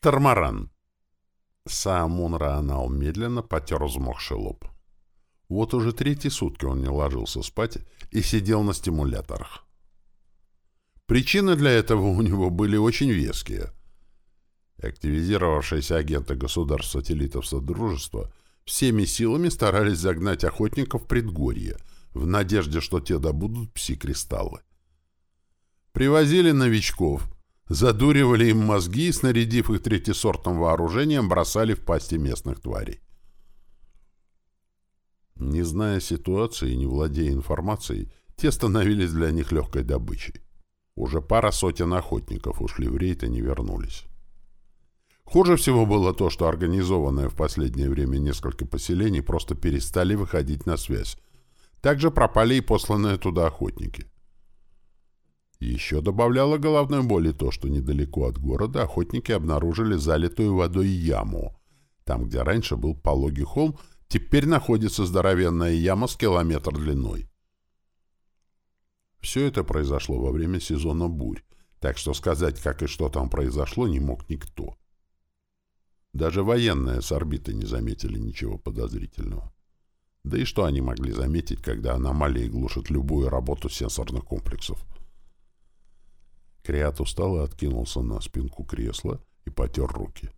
Тормаран. Саамун Раанал медленно потер взмокший лоб. Вот уже третьи сутки он не ложился спать и сидел на стимуляторах. Причины для этого у него были очень веские. Активизировавшиеся агенты государств-сателлитов Содружества всеми силами старались загнать охотников в предгорье, в надежде, что те добудут пси-кристаллы. Привозили новичков, задуривали им мозги и, снарядив их третьесортным вооружением, бросали в пасти местных тварей. Не зная ситуации и не владея информацией, те становились для них легкой добычей. Уже пара сотен охотников ушли в рейд и не вернулись. Хуже всего было то, что организованные в последнее время несколько поселений просто перестали выходить на связь. Также пропали и посланные туда охотники. Еще добавляло головной боли то, что недалеко от города охотники обнаружили залитую водой яму. Там, где раньше был пологий холм, теперь находится здоровенная яма с километр длиной. Все это произошло во время сезона бурь, так что сказать, как и что там произошло, не мог никто. Даже военные с орбиты не заметили ничего подозрительного. Да и что они могли заметить, когда аномалии глушат любую работу сенсорных комплексов? Криат устало откинулся на спинку кресла и потер руки.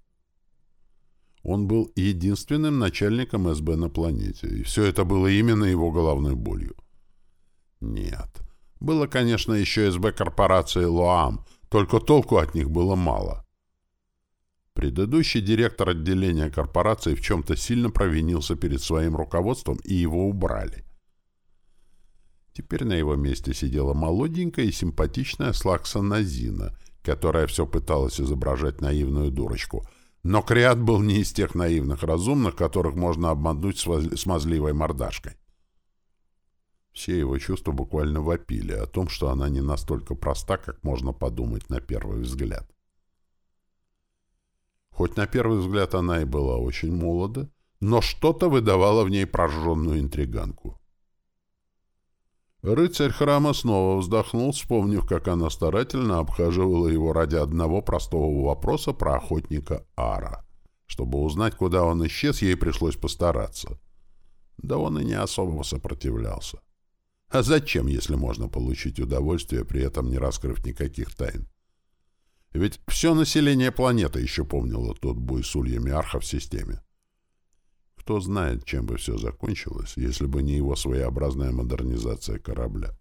Он был единственным начальником СБ на планете, и все это было именно его головной болью. Нет. Было, конечно, еще СБ корпорации «Лоам», только толку от них было мало. Предыдущий директор отделения корпорации в чем-то сильно провинился перед своим руководством, и его убрали. Теперь на его месте сидела молоденькая и симпатичная Слакса Назина, которая все пыталась изображать наивную дурочку. Но Криат был не из тех наивных разумных, которых можно обмануть смазливой мордашкой. Все его чувства буквально вопили о том, что она не настолько проста, как можно подумать на первый взгляд. Хоть на первый взгляд она и была очень молода, но что-то выдавало в ней прожженную интриганку. Рыцарь храма снова вздохнул, вспомнив, как она старательно обхаживала его ради одного простого вопроса про охотника Ара. Чтобы узнать, куда он исчез, ей пришлось постараться. Да он и не особо сопротивлялся. А зачем, если можно получить удовольствие, при этом не раскрыв никаких тайн? Ведь все население планеты еще помнило тот бой с ульями Арха в системе. Кто знает, чем бы все закончилось, если бы не его своеобразная модернизация корабля.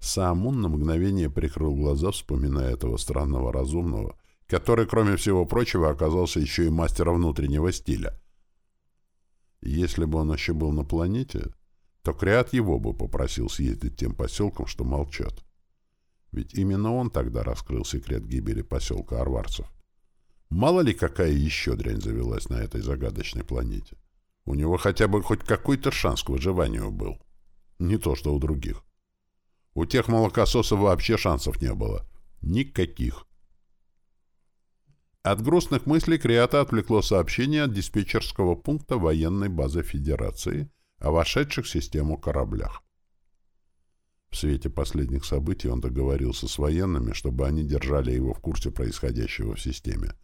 Сам он на мгновение прикрыл глаза, вспоминая этого странного разумного, который, кроме всего прочего, оказался еще и мастером внутреннего стиля. Если бы он еще был на планете, то Криат его бы попросил съездить тем поселкам, что молчат. Ведь именно он тогда раскрыл секрет гибели поселка Арварцев. Мало ли какая еще дрянь завелась на этой загадочной планете. У него хотя бы хоть какой-то шанс к выживанию был. Не то, что у других. У тех молокососов вообще шансов не было. Никаких. От грустных мыслей Криата отвлекло сообщение от диспетчерского пункта военной базы Федерации о вошедших в систему кораблях. В свете последних событий он договорился с военными, чтобы они держали его в курсе происходящего в системе.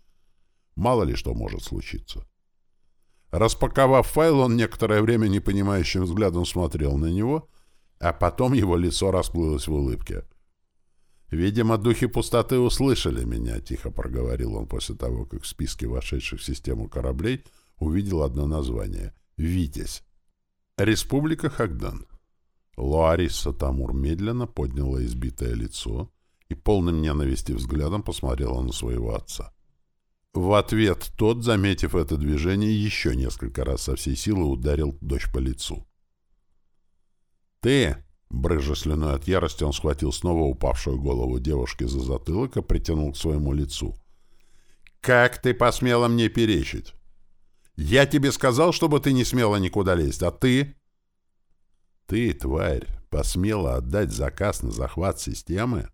Мало ли что может случиться. Распаковав файл, он некоторое время непонимающим взглядом смотрел на него, а потом его лицо расплылось в улыбке. «Видимо, духи пустоты услышали меня», — тихо проговорил он после того, как в списке вошедших в систему кораблей увидел одно название — «Витязь». Республика Хагдан. Луариса Тамур медленно подняла избитое лицо и полным ненависти взглядом посмотрела на своего отца. В ответ тот, заметив это движение, еще несколько раз со всей силы ударил дочь по лицу. «Ты!» — брыжа слюной от ярости, он схватил снова упавшую голову девушки за затылок и притянул к своему лицу. «Как ты посмела мне перечить? Я тебе сказал, чтобы ты не смела никуда лезть, а ты...» «Ты, тварь, посмела отдать заказ на захват системы?»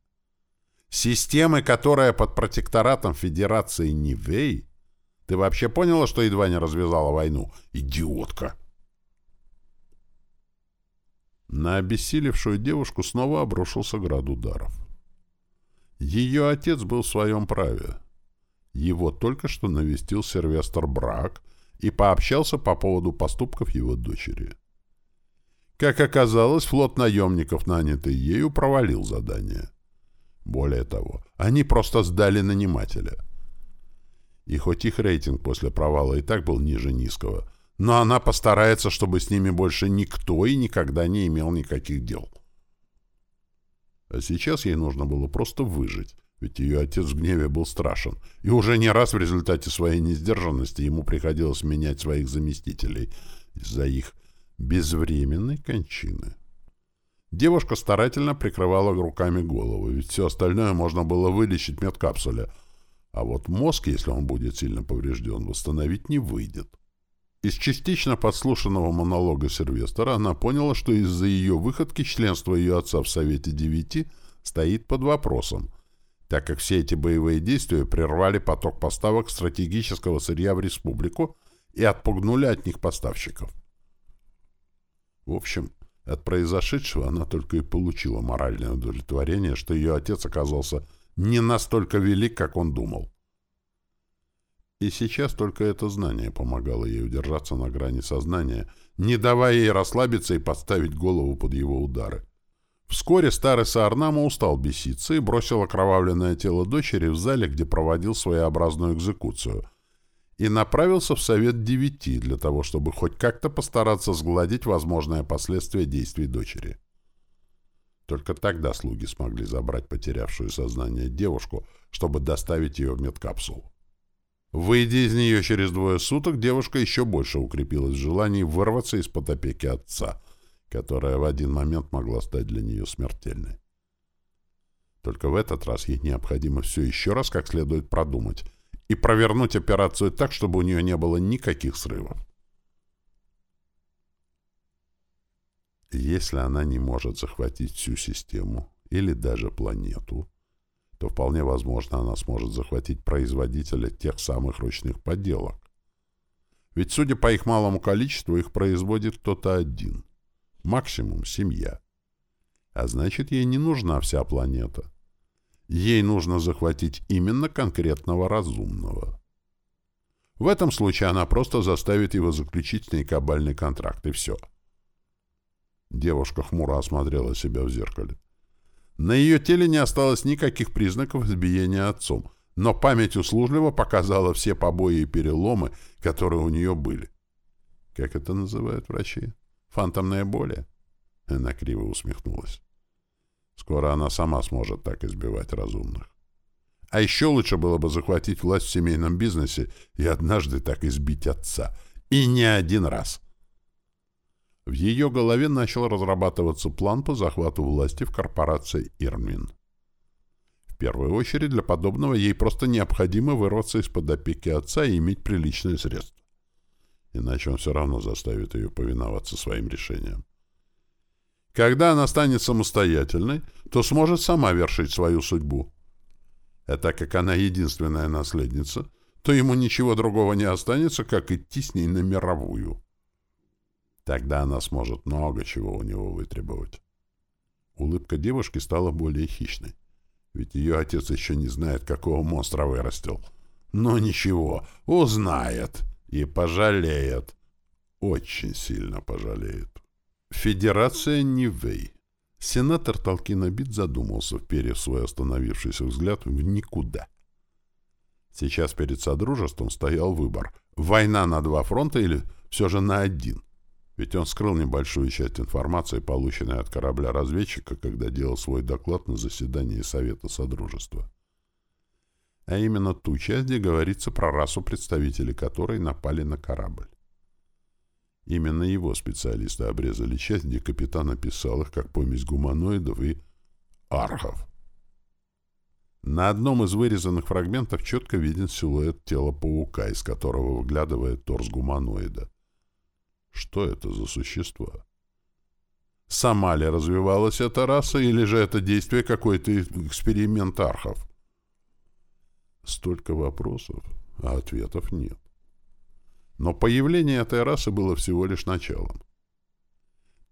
Системы, которая под протекторатом Федерации Нивей? Ты вообще поняла, что едва не развязала войну? Идиотка! На обессилевшую девушку снова обрушился град ударов. Ее отец был в своем праве. Его только что навестил Сервестр Брак и пообщался по поводу поступков его дочери. Как оказалось, флот наемников, нанятый ею, провалил задание. Более того, они просто сдали нанимателя. И хоть их рейтинг после провала и так был ниже низкого, но она постарается, чтобы с ними больше никто и никогда не имел никаких дел. А сейчас ей нужно было просто выжить, ведь ее отец в гневе был страшен, и уже не раз в результате своей несдержанности ему приходилось менять своих заместителей из-за их безвременной кончины. Девушка старательно прикрывала руками голову, ведь все остальное можно было вылечить медкапсуле, а вот мозг, если он будет сильно поврежден, восстановить не выйдет. Из частично подслушанного монолога Сильвестра она поняла, что из-за ее выходки членство ее отца в Совете Девяти стоит под вопросом, так как все эти боевые действия прервали поток поставок стратегического сырья в республику и отпугнули от них поставщиков. В общем, от произошедшего она только и получила моральное удовлетворение, что ее отец оказался не настолько велик, как он думал. И сейчас только это знание помогало ей удержаться на грани сознания, не давая ей расслабиться и подставить голову под его удары. Вскоре старый Саарнама устал беситься и бросил окровавленное тело дочери в зале, где проводил своеобразную экзекуцию, и направился в Совет Девяти для того, чтобы хоть как-то постараться сгладить возможные последствия действий дочери. Только тогда слуги смогли забрать потерявшую сознание девушку, чтобы доставить ее в медкапсулу. Выйдя из нее через двое суток, девушка еще больше укрепилась в желании вырваться из-под опеки отца, которая в один момент могла стать для нее смертельной. Только в этот раз ей необходимо все еще раз как следует продумать и провернуть операцию так, чтобы у нее не было никаких срывов. Если она не может захватить всю систему или даже планету, то вполне возможно она сможет захватить производителя тех самых ручных подделок. Ведь, судя по их малому количеству, их производит кто-то один. Максимум — семья. А значит, ей не нужна вся планета. Ей нужно захватить именно конкретного разумного. В этом случае она просто заставит его заключить с ней кабальный контракт, и все. Девушка хмуро осмотрела себя в зеркале. На ее теле не осталось никаких признаков избиения отцом, но память услужливо показала все побои и переломы, которые у нее были. Как это называют врачи? Фантомная боли? Она криво усмехнулась. Скоро она сама сможет так избивать разумных. А еще лучше было бы захватить власть в семейном бизнесе и однажды так избить отца. И не один раз. В ее голове начал разрабатываться план по захвату власти в корпорации «Ирмин». В первую очередь для подобного ей просто необходимо вырваться из-под опеки отца и иметь приличные средства. Иначе он все равно заставит ее повиноваться своим решениям. Когда она станет самостоятельной, то сможет сама вершить свою судьбу. А так как она единственная наследница, то ему ничего другого не останется, как идти с ней на мировую. Тогда она сможет много чего у него вытребовать. Улыбка девушки стала более хищной. Ведь ее отец еще не знает, какого монстра вырастил. Но ничего, узнает и пожалеет. Очень сильно пожалеет. Федерация Нивей. Сенатор Толкинобит задумался, вперев свой остановившийся взгляд в никуда. Сейчас перед Содружеством стоял выбор. Война на два фронта или все же на один? Ведь он скрыл небольшую часть информации, полученной от корабля-разведчика, когда делал свой доклад на заседании Совета Содружества. А именно ту часть, где говорится про расу, представители которой напали на корабль. Именно его специалисты обрезали часть, где капитан описал их как помесь гуманоидов и архов. На одном из вырезанных фрагментов четко виден силуэт тела паука, из которого выглядывает торс гуманоида. Что это за существо? Сама ли развивалась эта раса, или же это действие какой-то эксперимент архов? Столько вопросов, а ответов нет. Но появление этой расы было всего лишь началом.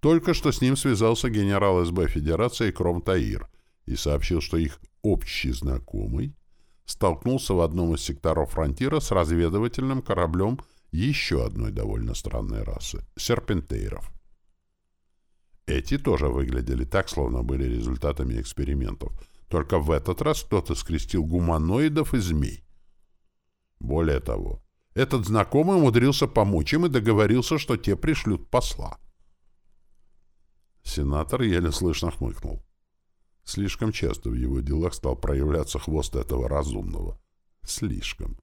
Только что с ним связался генерал СБ Федерации Кром Таир и сообщил, что их общий знакомый столкнулся в одном из секторов фронтира с разведывательным кораблем еще одной довольно странной расы — серпентейров. Эти тоже выглядели так, словно были результатами экспериментов. Только в этот раз кто-то скрестил гуманоидов и змей. Более того, этот знакомый умудрился помочь им и договорился, что те пришлют посла. Сенатор еле слышно хмыкнул. Слишком часто в его делах стал проявляться хвост этого разумного. Слишком.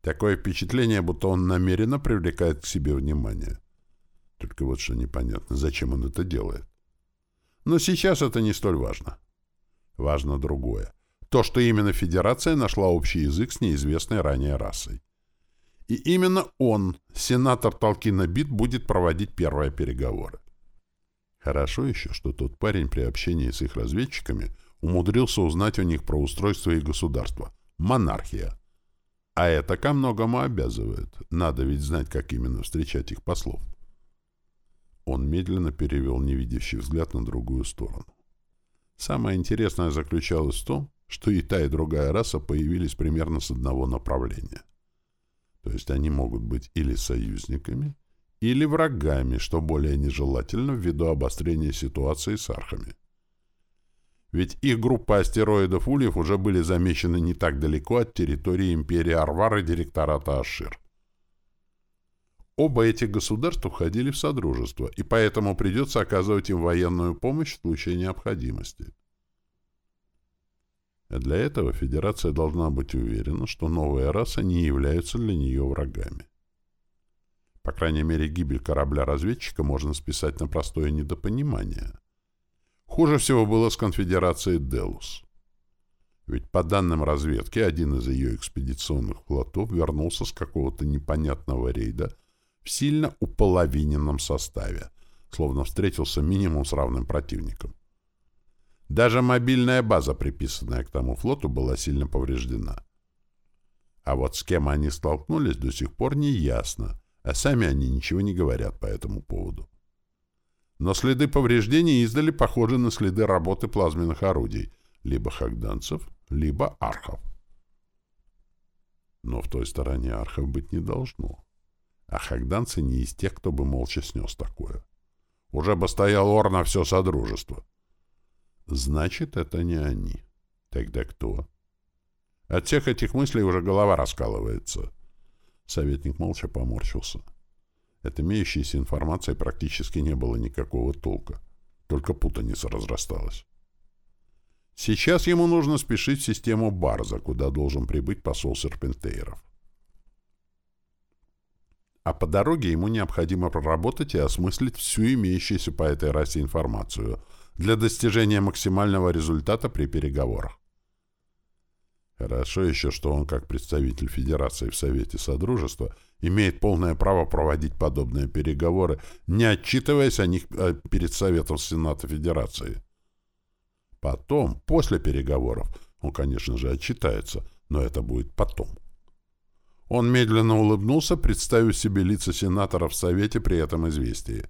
Такое впечатление, будто он намеренно привлекает к себе внимание. Только вот что непонятно, зачем он это делает. Но сейчас это не столь важно. Важно другое. То, что именно Федерация нашла общий язык с неизвестной ранее расой. И именно он, сенатор Толкина Бит, будет проводить первые переговоры. Хорошо еще, что тот парень при общении с их разведчиками умудрился узнать у них про устройство их государства. Монархия. А это ко многому обязывает. Надо ведь знать, как именно встречать их послов. Он медленно перевел невидящий взгляд на другую сторону. Самое интересное заключалось в том, что и та, и другая раса появились примерно с одного направления. То есть они могут быть или союзниками, или врагами, что более нежелательно ввиду обострения ситуации с архами. Ведь их группа астероидов Ульев уже были замечены не так далеко от территории империи Арвар и директората Ашир. Оба этих государства входили в Содружество, и поэтому придется оказывать им военную помощь в случае необходимости. Для этого Федерация должна быть уверена, что новые расы не являются для нее врагами. По крайней мере, гибель корабля-разведчика можно списать на простое недопонимание. Хуже всего было с конфедерацией Делус. Ведь по данным разведки, один из ее экспедиционных флотов вернулся с какого-то непонятного рейда в сильно уполовиненном составе, словно встретился минимум с равным противником. Даже мобильная база, приписанная к тому флоту, была сильно повреждена. А вот с кем они столкнулись, до сих пор не ясно, а сами они ничего не говорят по этому поводу. Но следы повреждений издали похожи на следы работы плазменных орудий, либо хагданцев, либо архов. Но в той стороне архов быть не должно. А хагданцы не из тех, кто бы молча снес такое. Уже бы стоял ор на все Содружество. Значит, это не они. Тогда кто? От всех этих мыслей уже голова раскалывается. Советник молча поморщился. От имеющейся информации практически не было никакого толка. Только путаница разрасталась. Сейчас ему нужно спешить в систему Барза, куда должен прибыть посол Серпентейров. А по дороге ему необходимо проработать и осмыслить всю имеющуюся по этой расе информацию для достижения максимального результата при переговорах. Хорошо еще, что он, как представитель Федерации в Совете Содружества, имеет полное право проводить подобные переговоры, не отчитываясь о них э, перед Советом Сената Федерации. Потом, после переговоров, он, конечно же, отчитается, но это будет потом. Он медленно улыбнулся, представив себе лица сенаторов в Совете при этом известии.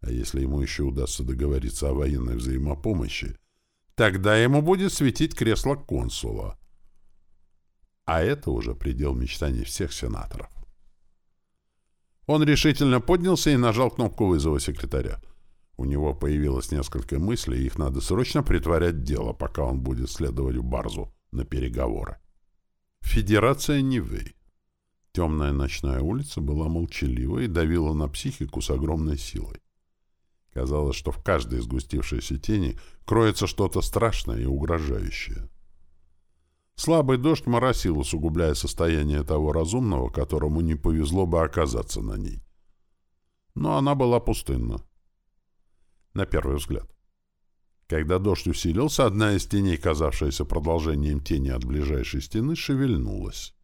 А если ему еще удастся договориться о военной взаимопомощи, Тогда ему будет светить кресло консула. А это уже предел мечтаний всех сенаторов. Он решительно поднялся и нажал кнопку вызова секретаря. У него появилось несколько мыслей, их надо срочно притворять в дело, пока он будет следовать в Барзу на переговоры. Федерация Нивэй. Темная ночная улица была молчалива и давила на психику с огромной силой. Казалось, что в каждой сгустившейся тени кроется что-то страшное и угрожающее. Слабый дождь моросил, усугубляя состояние того разумного, которому не повезло бы оказаться на ней. Но она была пустынна. На первый взгляд. Когда дождь усилился, одна из теней, казавшаяся продолжением тени от ближайшей стены, шевельнулась.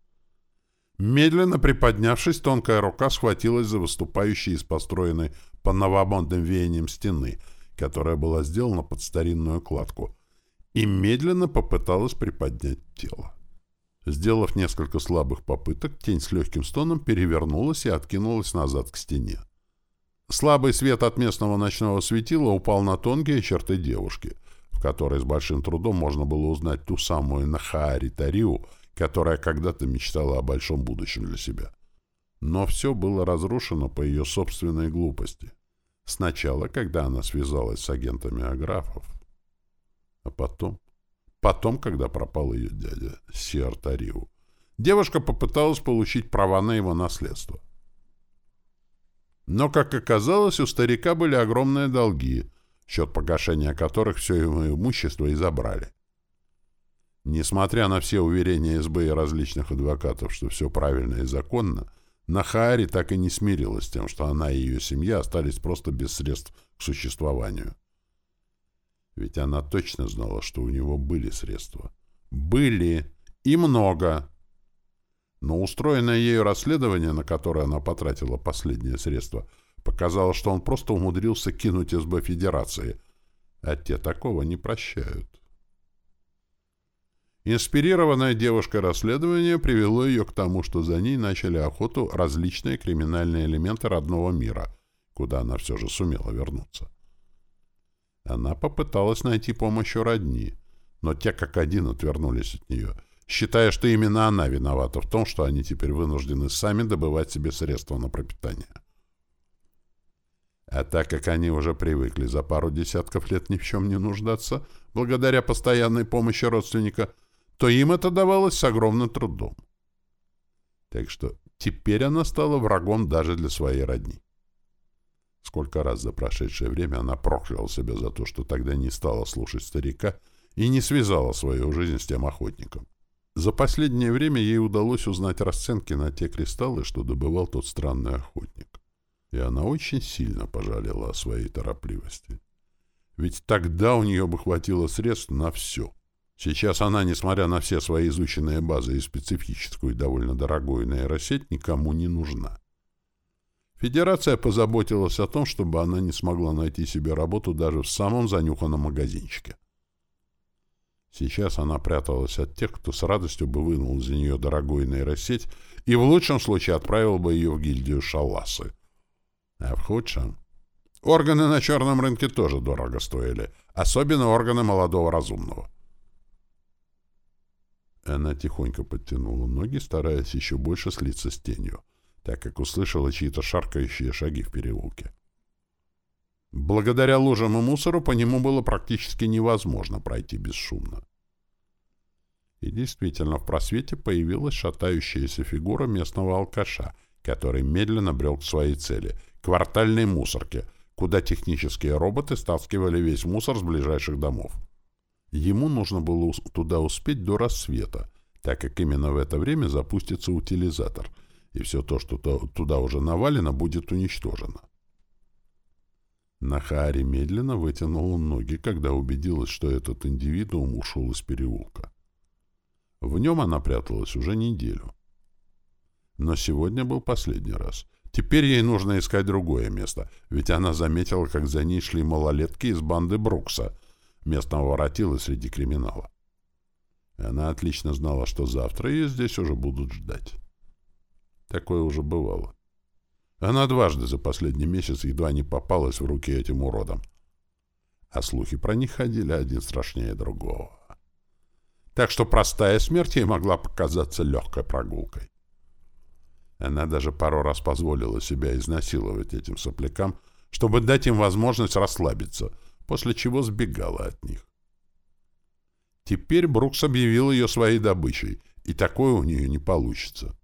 Медленно приподнявшись, тонкая рука схватилась за выступающий из построенной по новомодным веяниям стены, которая была сделана под старинную кладку, и медленно попыталась приподнять тело. Сделав несколько слабых попыток, тень с легким стоном перевернулась и откинулась назад к стене. Слабый свет от местного ночного светила упал на тонкие черты девушки, в которой с большим трудом можно было узнать ту самую Нахаари Тариу, которая когда-то мечтала о большом будущем для себя. Но все было разрушено по ее собственной глупости. Сначала, когда она связалась с агентами аграфов, а потом... Потом, когда пропал ее дядя, Сиар Тариу, девушка попыталась получить права на его наследство. Но, как оказалось, у старика были огромные долги, счет погашения которых все его имущество и забрали. Несмотря на все уверения СБ и различных адвокатов, что все правильно и законно, Нахаари так и не смирилась с тем, что она и ее семья остались просто без средств к существованию. Ведь она точно знала, что у него были средства. Были. И много. Но устроенное ею расследование, на которое она потратила последние средства, показало, что он просто умудрился кинуть СБ Федерации, а те такого не прощают. Инспирированное девушкой расследование привело ее к тому, что за ней начали охоту различные криминальные элементы родного мира, куда она все же сумела вернуться. Она попыталась найти помощь у родни, но те как один отвернулись от нее, считая, что именно она виновата в том, что они теперь вынуждены сами добывать себе средства на пропитание. А так как они уже привыкли за пару десятков лет ни в чем не нуждаться, благодаря постоянной помощи родственника – то им это давалось с огромным трудом. Так что теперь она стала врагом даже для своей родни. Сколько раз за прошедшее время она прокляла себя за то, что тогда не стала слушать старика и не связала свою жизнь с тем охотником. За последнее время ей удалось узнать расценки на те кристаллы, что добывал тот странный охотник. И она очень сильно пожалела о своей торопливости. Ведь тогда у нее бы хватило средств на все — Сейчас она, несмотря на все свои изученные базы и специфическую довольно дорогую нейросеть, никому не нужна. Федерация позаботилась о том, чтобы она не смогла найти себе работу даже в самом занюханном магазинчике. Сейчас она пряталась от тех, кто с радостью бы вынул за нее дорогую нейросеть и в лучшем случае отправил бы ее в гильдию шаласы. А в худшем... Органы на черном рынке тоже дорого стоили, особенно органы молодого разумного. Она тихонько подтянула ноги, стараясь еще больше слиться с тенью, так как услышала чьи-то шаркающие шаги в переулке. Благодаря лужам и мусору по нему было практически невозможно пройти бесшумно. И действительно, в просвете появилась шатающаяся фигура местного алкаша, который медленно брел к своей цели — квартальной мусорке, куда технические роботы стаскивали весь мусор с ближайших домов. Ему нужно было туда успеть до рассвета, так как именно в это время запустится утилизатор, и все то, что туда уже навалено, будет уничтожено. Нахари медленно вытянула ноги, когда убедилась, что этот индивидуум ушел из переулка. В нем она пряталась уже неделю. Но сегодня был последний раз. Теперь ей нужно искать другое место, ведь она заметила, как за ней шли малолетки из банды Брукса — местного воротила среди криминала. Она отлично знала, что завтра ее здесь уже будут ждать. Такое уже бывало. Она дважды за последний месяц едва не попалась в руки этим уродам. А слухи про них ходили один страшнее другого. Так что простая смерть ей могла показаться легкой прогулкой. Она даже пару раз позволила себя изнасиловать этим соплякам, чтобы дать им возможность расслабиться — после чего сбегала от них. Теперь Брукс объявил ее своей добычей, и такое у нее не получится.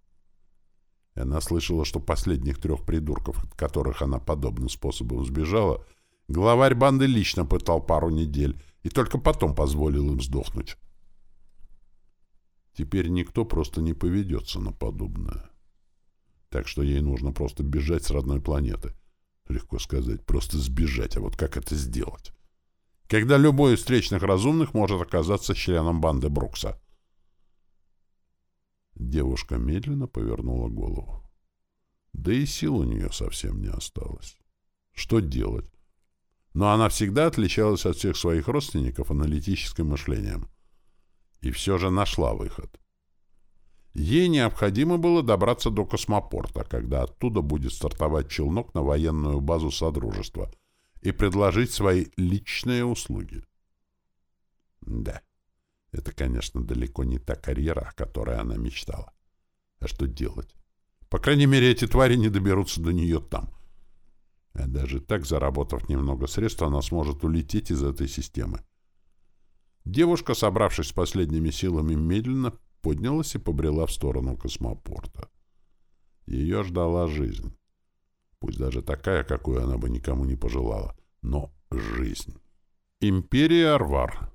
Она слышала, что последних трех придурков, от которых она подобным способом сбежала, главарь банды лично пытал пару недель и только потом позволил им сдохнуть. Теперь никто просто не поведется на подобное. Так что ей нужно просто бежать с родной планеты. Легко сказать, просто сбежать, а вот как это сделать? Когда любой из встречных разумных может оказаться членом банды Брукса. Девушка медленно повернула голову. Да и сил у нее совсем не осталось. Что делать? Но она всегда отличалась от всех своих родственников аналитическим мышлением. И все же нашла выход. Ей необходимо было добраться до космопорта, когда оттуда будет стартовать челнок на военную базу Содружества и предложить свои личные услуги. Да, это, конечно, далеко не та карьера, о которой она мечтала. А что делать? По крайней мере, эти твари не доберутся до нее там. А даже так, заработав немного средств, она сможет улететь из этой системы. Девушка, собравшись с последними силами, медленно поднялась и побрела в сторону космопорта. Ее ждала жизнь. Пусть даже такая, какую она бы никому не пожелала. Но жизнь. Империя Арвар.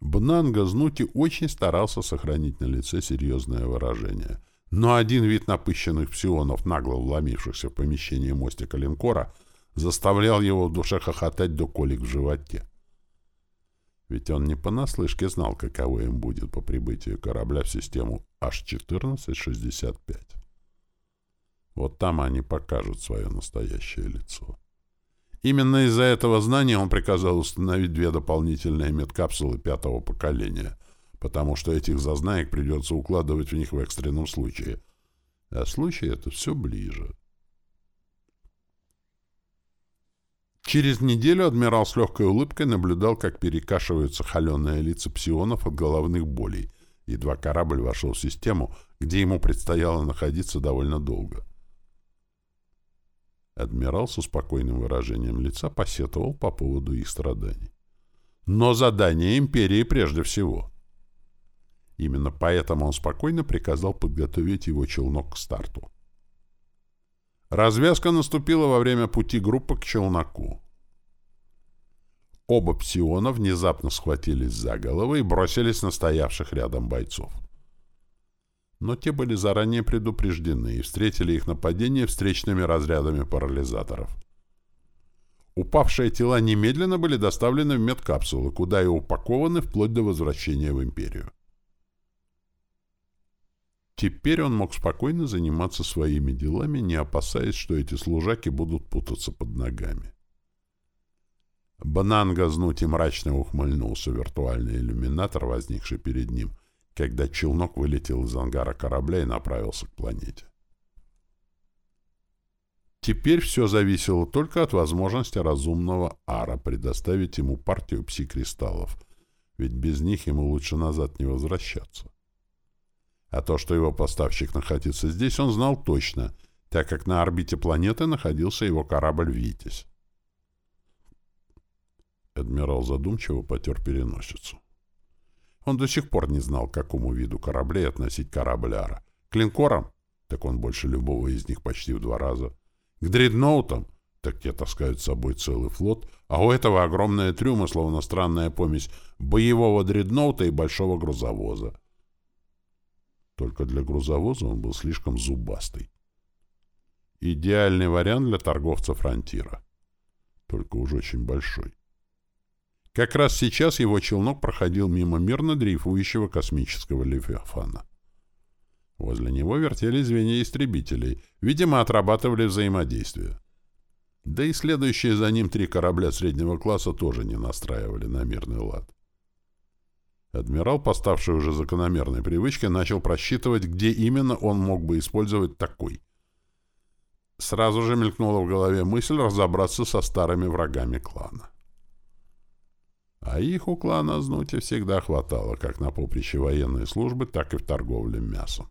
Бнанга Знути очень старался сохранить на лице серьезное выражение. Но один вид напыщенных псионов, нагло вломившихся в помещение мостика линкора, заставлял его в душе хохотать до колик в животе. Ведь он не понаслышке знал, каково им будет по прибытию корабля в систему H1465. Вот там они покажут свое настоящее лицо. Именно из-за этого знания он приказал установить две дополнительные медкапсулы пятого поколения, потому что этих зазнаек придется укладывать в них в экстренном случае. А случай это все ближе. Через неделю адмирал с легкой улыбкой наблюдал, как перекашиваются холеные лица псионов от головных болей. Едва корабль вошел в систему, где ему предстояло находиться довольно долго. Адмирал со спокойным выражением лица посетовал по поводу их страданий. Но задание империи прежде всего. Именно поэтому он спокойно приказал подготовить его челнок к старту. Развязка наступила во время пути группы к челноку. Оба псиона внезапно схватились за головы и бросились на стоявших рядом бойцов но те были заранее предупреждены и встретили их нападение встречными разрядами парализаторов. Упавшие тела немедленно были доставлены в медкапсулы, куда и упакованы вплоть до возвращения в Империю. Теперь он мог спокойно заниматься своими делами, не опасаясь, что эти служаки будут путаться под ногами. Банан газнуть и мрачно ухмыльнулся виртуальный иллюминатор, возникший перед ним — когда челнок вылетел из ангара корабля и направился к планете. Теперь все зависело только от возможности разумного Ара предоставить ему партию пси-кристаллов, ведь без них ему лучше назад не возвращаться. А то, что его поставщик находится здесь, он знал точно, так как на орбите планеты находился его корабль «Витязь». Адмирал задумчиво потер переносицу. Он до сих пор не знал, к какому виду кораблей относить корабль Ара. Линкорам? Так он больше любого из них почти в два раза. К дредноутам? Так те таскают с собой целый флот, а у этого огромная трюма, словно странная помесь боевого дредноута и большого грузовоза. Только для грузовоза он был слишком зубастый. Идеальный вариант для торговца фронтира. Только уж очень большой. Как раз сейчас его челнок проходил мимо мирно дрейфующего космического левиафана. Возле него вертелись звенья истребителей, видимо, отрабатывали взаимодействие. Да и следующие за ним три корабля среднего класса тоже не настраивали на мирный лад. Адмирал, поставший уже закономерной привычкой, начал просчитывать, где именно он мог бы использовать такой. Сразу же мелькнула в голове мысль разобраться со старыми врагами клана. А их у клана Знути всегда хватало как на поприще военной службы, так и в торговле мясом.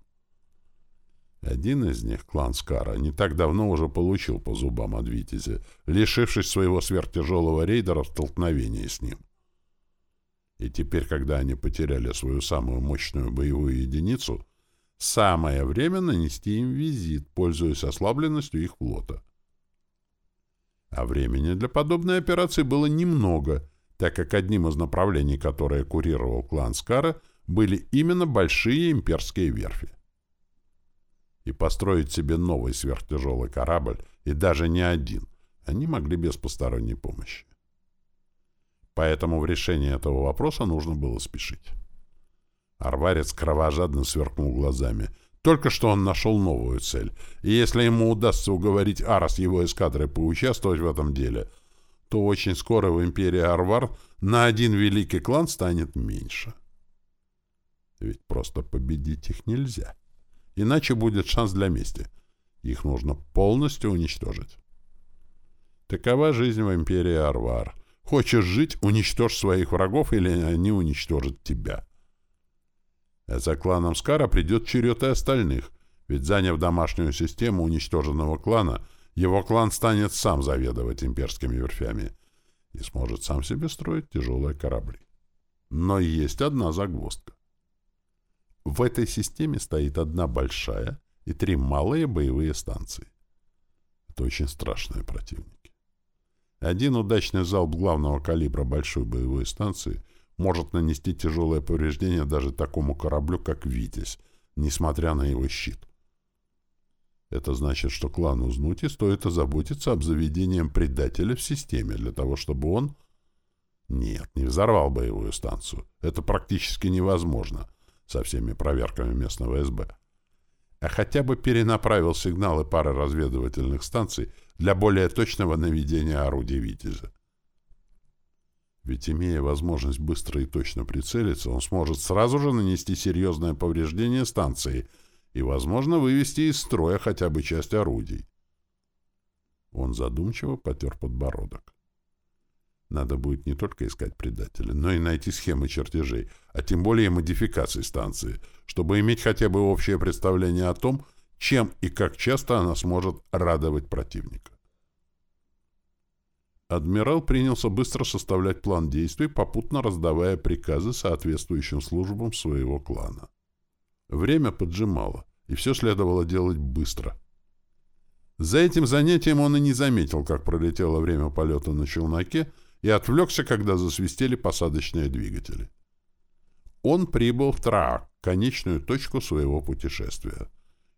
Один из них, клан Скара, не так давно уже получил по зубам от Витязя, лишившись своего сверхтяжелого рейдера в столкновении с ним. И теперь, когда они потеряли свою самую мощную боевую единицу, самое время нанести им визит, пользуясь ослабленностью их флота. А времени для подобной операции было немного — так как одним из направлений, которое курировал клан Скара, были именно большие имперские верфи. И построить себе новый сверхтяжелый корабль, и даже не один, они могли без посторонней помощи. Поэтому в решении этого вопроса нужно было спешить. Арварец кровожадно сверкнул глазами. Только что он нашел новую цель, и если ему удастся уговорить Арас его эскадрой поучаствовать в этом деле — то очень скоро в империи Арвар на один великий клан станет меньше. Ведь просто победить их нельзя. Иначе будет шанс для мести. Их нужно полностью уничтожить. Такова жизнь в империи Арвар. Хочешь жить — уничтожь своих врагов, или они уничтожат тебя. А за кланом Скара придет черед и остальных, ведь, заняв домашнюю систему уничтоженного клана, его клан станет сам заведовать имперскими верфями и сможет сам себе строить тяжелые корабли. Но есть одна загвоздка. В этой системе стоит одна большая и три малые боевые станции. Это очень страшные противники. Один удачный залп главного калибра большой боевой станции может нанести тяжелое повреждение даже такому кораблю, как «Витязь», несмотря на его щит. Это значит, что клану Знути стоит озаботиться обзаведением предателя в системе для того, чтобы он... Нет, не взорвал боевую станцию. Это практически невозможно со всеми проверками местного СБ. А хотя бы перенаправил сигналы пары разведывательных станций для более точного наведения орудий «Витязя». Ведь, имея возможность быстро и точно прицелиться, он сможет сразу же нанести серьезное повреждение станции — и, возможно, вывести из строя хотя бы часть орудий. Он задумчиво потер подбородок. Надо будет не только искать предателя, но и найти схемы чертежей, а тем более модификации станции, чтобы иметь хотя бы общее представление о том, чем и как часто она сможет радовать противника. Адмирал принялся быстро составлять план действий, попутно раздавая приказы соответствующим службам своего клана. Время поджимало, и все следовало делать быстро. За этим занятием он и не заметил, как пролетело время полета на челноке, и отвлекся, когда засвистели посадочные двигатели. Он прибыл в Траак, конечную точку своего путешествия.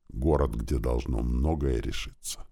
Город, где должно многое решиться.